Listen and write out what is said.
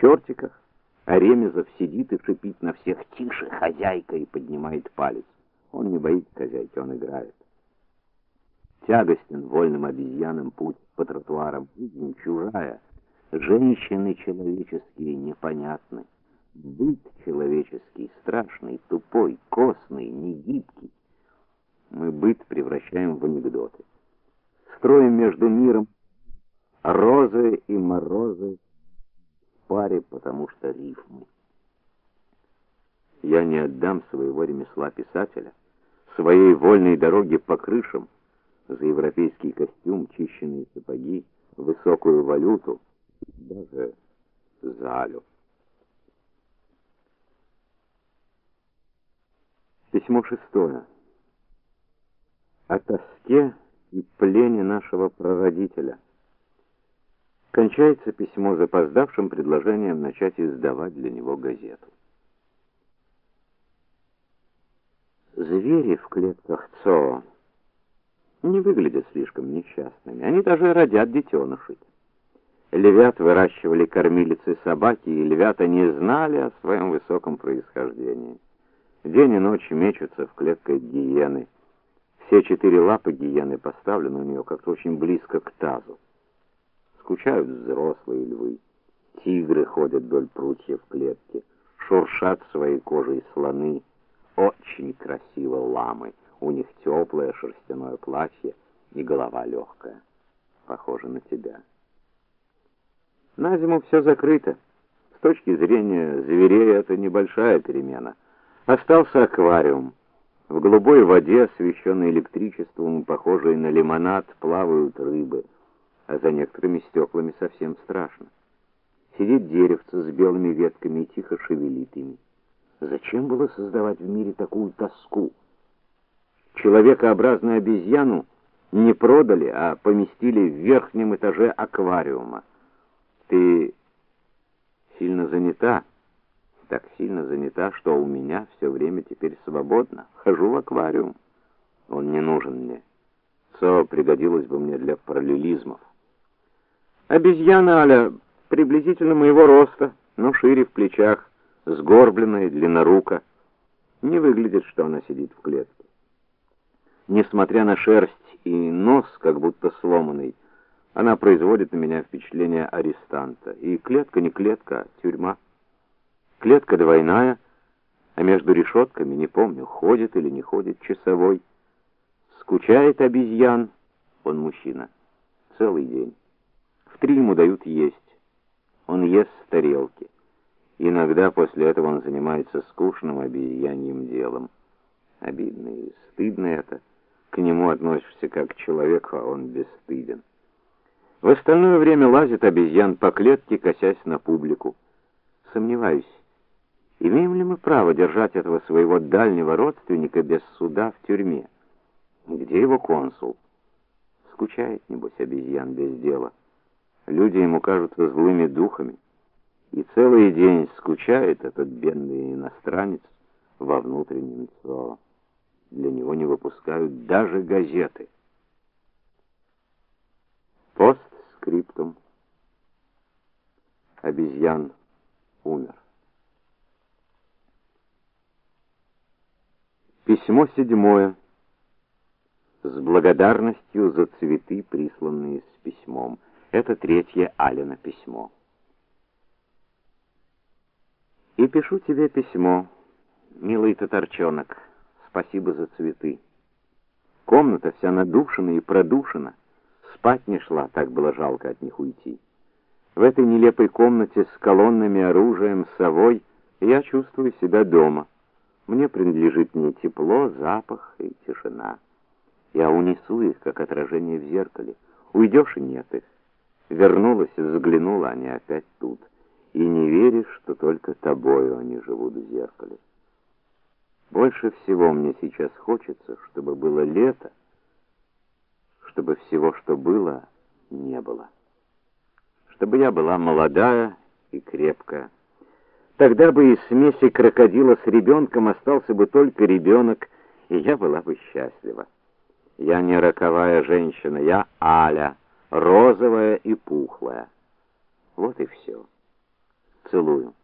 чертиках, а Ремезов сидит и шипит на всех тише, хозяйка, и поднимает палец. Он не боится хозяйки, он играет. Тягостен вольным обезьянам путь по тротуарам, жизнь чужая. Женщины человеческие непонятны. Быт человеческий страшный, тупой, костный, негибкий. Мы быт превращаем в анекдоты. Строим между миром розы и морозы в паре, потому что рифмы. Я не отдам своего ремесла писателя, своей вольной дороги по крышам, за европейский костюм, чищенные сапоги, высокую валюту, даже залю. Письмо шестое. О тоске и плене нашего прародителя. Кончается письмо запоздавшим предложением начать издавать для него газету. Звери в клетках ЦО не выглядят слишком несчастными. Они даже родят детенышей. Львят выращивали кормилицы собаки, и львята не знали о своем высоком происхождении. День и ночь мечутся в клетках гиены. Все четыре лапы гиены поставлены у нее как-то очень близко к тазу. Скучают взрослые львы. Тигры ходят вдоль прутьев клетки, шуршат своей кожей слоны. Очень красиво ламы. У них теплое шерстяное платье и голова легкая, похожа на тебя. На зиму все закрыто. С точки зрения зверей это небольшая перемена. Остался аквариум. В голубой воде, освещенной электричеством, похожей на лимонад, плавают рыбы, а за некоторыми стеклами совсем страшно. Сидит деревце с белыми ветками и тихо шевелит ими. Зачем было создавать в мире такую тоску? Человекообразную обезьяну не продали, а поместили в верхнем этаже аквариума. Ты сильно занята, так сильно занята, что у меня все время теперь свободно. Хожу в аквариум. Он не нужен мне. Все пригодилось бы мне для параллелизмов. Обезьяна Аля приблизительно моего роста, но шире в плечах, сгорбленная, длиннорука. Не выглядит, что она сидит в клетке несмотря на шерсть и нос, как будто сломанный, она производит на меня впечатление арестанта. И клетка не клетка, а тюрьма. Клетка двойная, а между решетками, не помню, ходит или не ходит часовой. Скучает обезьян, он мужчина, целый день. В три ему дают есть. Он ест с тарелки. Иногда после этого он занимается скучным обезьяньим делом. Обидно и стыдно это к нему относишься как к человеку, а он бесстыден. В остальное время лазит обезьян по клетке, косясь на публику. Сомневаюсь, имеем ли мы право держать этого своего дальнего родственника без суда в тюрьме? Где его консул? Скучает, небось, обезьян без дела. Люди ему кажутся злыми духами. И целый день скучает этот бедный иностранец во внутреннем ЦО. Для него не выпускают даже газеты. Постскриптум. Обезьян умер. Письмо седьмое. С благодарностью за цветы, присланные с. Это третье Алина письмо. И пишу тебе письмо, милый татарчонок спасибо за цветы. Комната вся надушена и продушена. Спать не шла, так было жалко от них уйти. В этой нелепой комнате с колоннами, оружием, совой я чувствую себя дома. Мне принадлежит не тепло, запах и тишина. Я унесу их, как отражение в зеркале. Уйдешь и нет их. Вернулась, взглянула, они опять тут. И не веришь, что только тобою они живут в зеркале. Больше всего мне сейчас хочется, чтобы было лето, чтобы всего, что было, не было. Чтобы я была молодая и крепкая. Тогда бы из смеси крокодила с ребенком остался бы только ребенок, и я была бы счастлива. Я не роковая женщина, я Аля, розовая и пухлая. Вот и все. Целую.